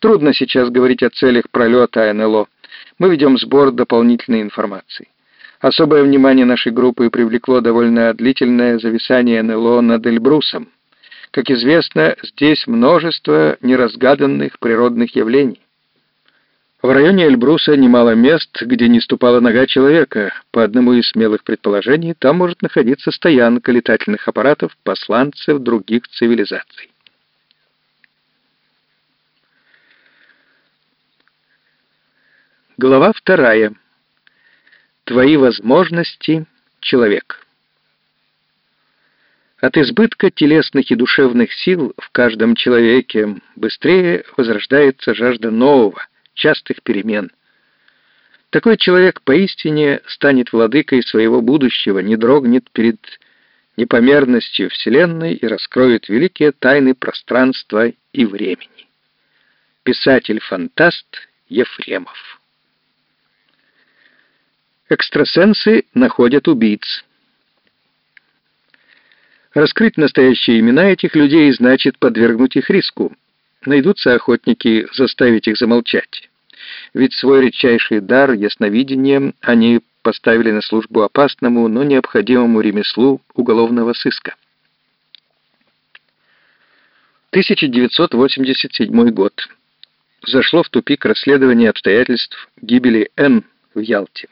Трудно сейчас говорить о целях пролета НЛО. Мы ведем сбор дополнительной информации. Особое внимание нашей группы привлекло довольно длительное зависание НЛО над Эльбрусом. Как известно, здесь множество неразгаданных природных явлений. В районе Эльбруса немало мест, где не ступала нога человека. По одному из смелых предположений, там может находиться стоянка летательных аппаратов посланцев других цивилизаций. Глава вторая. Твои возможности, человек. От избытка телесных и душевных сил в каждом человеке быстрее возрождается жажда нового, частых перемен. Такой человек поистине станет владыкой своего будущего, не дрогнет перед непомерностью Вселенной и раскроет великие тайны пространства и времени. Писатель-фантаст Ефремов Экстрасенсы находят убийц. Раскрыть настоящие имена этих людей значит подвергнуть их риску. Найдутся охотники заставить их замолчать. Ведь свой редчайший дар, ясновидением, они поставили на службу опасному, но необходимому ремеслу уголовного сыска. 1987 год. Зашло в тупик расследование обстоятельств гибели Н в Ялте.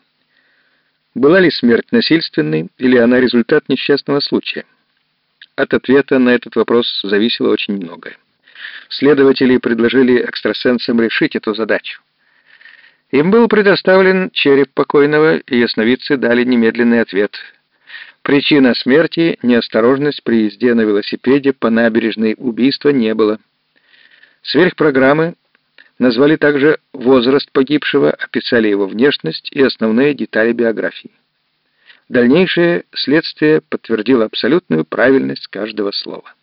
Была ли смерть насильственной или она результат несчастного случая? От ответа на этот вопрос зависело очень многое. Следователи предложили экстрасенсам решить эту задачу. Им был предоставлен череп покойного, и ясновидцы дали немедленный ответ. Причина смерти — неосторожность при езде на велосипеде по набережной убийства не было. Сверхпрограммы Назвали также возраст погибшего, описали его внешность и основные детали биографии. Дальнейшее следствие подтвердило абсолютную правильность каждого слова.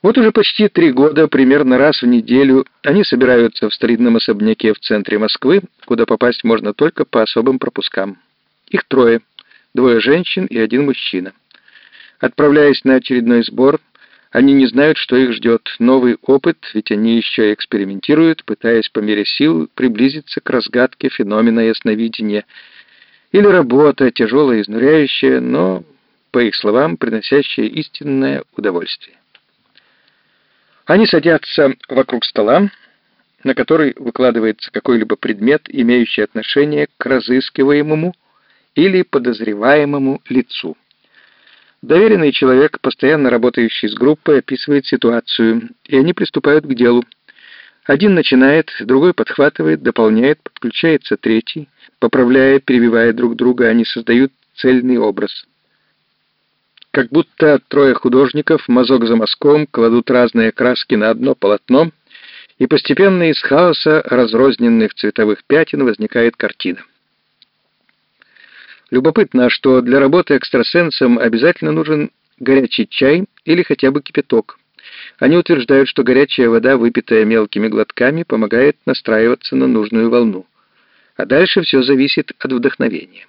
Вот уже почти три года, примерно раз в неделю, они собираются в старинном особняке в центре Москвы, куда попасть можно только по особым пропускам. Их трое, двое женщин и один мужчина. Отправляясь на очередной сбор, они не знают, что их ждет. Новый опыт, ведь они еще экспериментируют, пытаясь по мере сил приблизиться к разгадке феномена ясновидения. Или работа, тяжелая, изнуряющая, но, по их словам, приносящая истинное удовольствие. Они садятся вокруг стола, на который выкладывается какой-либо предмет, имеющий отношение к разыскиваемому или подозреваемому лицу. Доверенный человек, постоянно работающий с группой, описывает ситуацию, и они приступают к делу. Один начинает, другой подхватывает, дополняет, подключается третий. Поправляя, перебивая друг друга, они создают цельный образ. Как будто трое художников, мазок за мазком, кладут разные краски на одно полотно, и постепенно из хаоса разрозненных цветовых пятен возникает картина. Любопытно, что для работы экстрасенсом обязательно нужен горячий чай или хотя бы кипяток. Они утверждают, что горячая вода, выпитая мелкими глотками, помогает настраиваться на нужную волну. А дальше все зависит от вдохновения.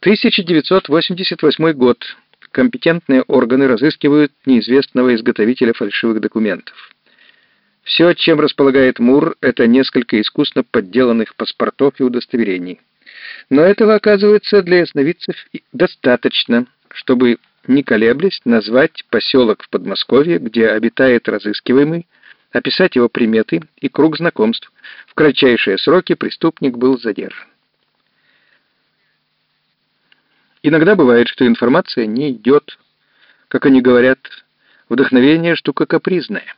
1988 год. Компетентные органы разыскивают неизвестного изготовителя фальшивых документов. Все, чем располагает Мур, это несколько искусно подделанных паспортов и удостоверений. Но этого, оказывается, для ясновидцев достаточно, чтобы, не колеблясь, назвать поселок в Подмосковье, где обитает разыскиваемый, описать его приметы и круг знакомств. В кратчайшие сроки преступник был задержан. Иногда бывает, что информация не идет. Как они говорят, вдохновение — штука капризная.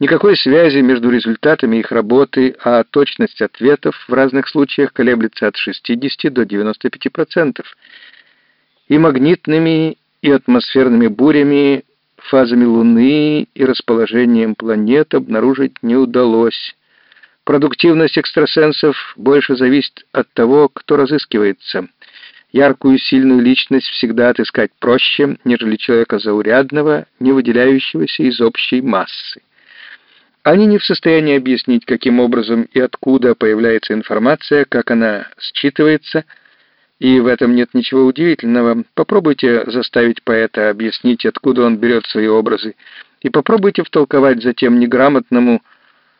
Никакой связи между результатами их работы, а точность ответов в разных случаях колеблется от 60 до 95%. И магнитными, и атмосферными бурями, фазами Луны и расположением планет обнаружить не удалось. Продуктивность экстрасенсов больше зависит от того, кто разыскивается. Яркую сильную личность всегда отыскать проще, нежели человека заурядного, не выделяющегося из общей массы. Они не в состоянии объяснить, каким образом и откуда появляется информация, как она считывается, и в этом нет ничего удивительного. Попробуйте заставить поэта объяснить, откуда он берет свои образы, и попробуйте втолковать затем неграмотному